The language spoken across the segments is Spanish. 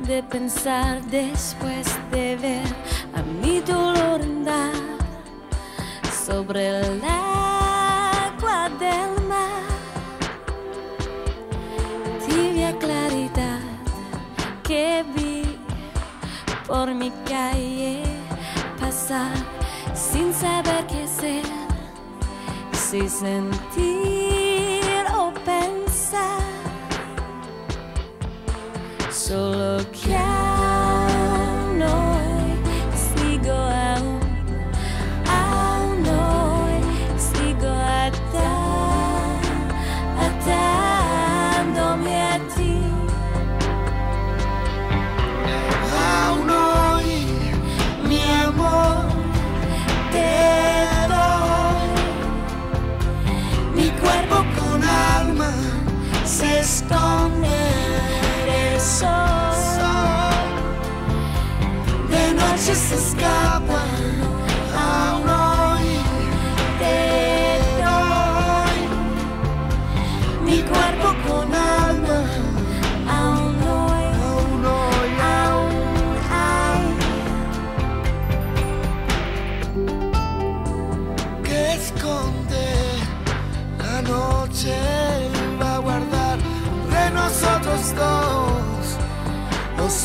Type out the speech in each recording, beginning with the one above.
de pensar después de ver a mi dolor andar sobre el agua del mar. Tibia claridad que vi por mi calle pasar sin saber qué hacer, si sentir solo che a noi si goa a noi si goa a te nomi a ti. A noi mi amor te mi cuerpo con alma se esconde del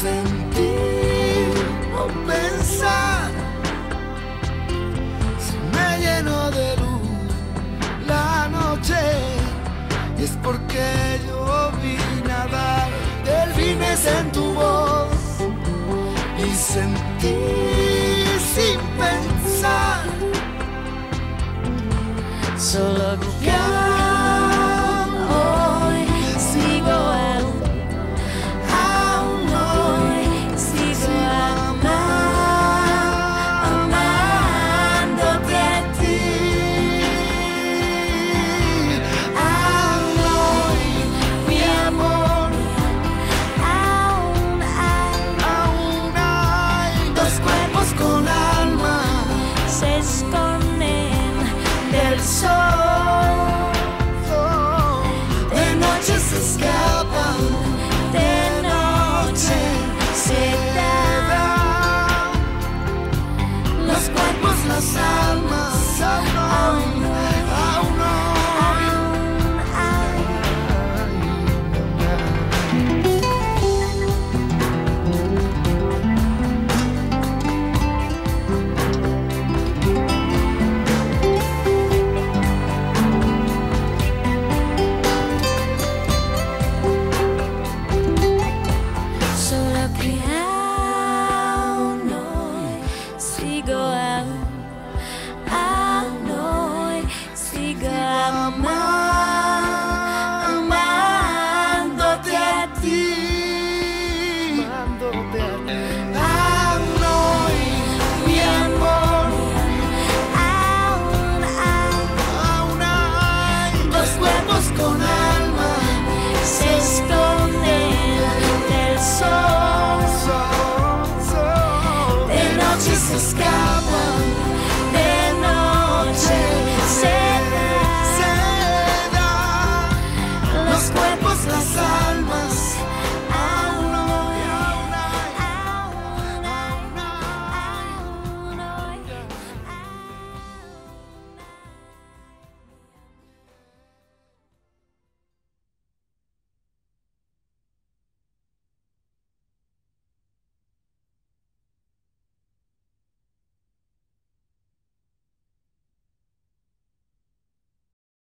sentir o pensar. Si me lleno de luz la noche y es porque yo vine a dar delfines en tu voz y sentí sin pensar. Solo que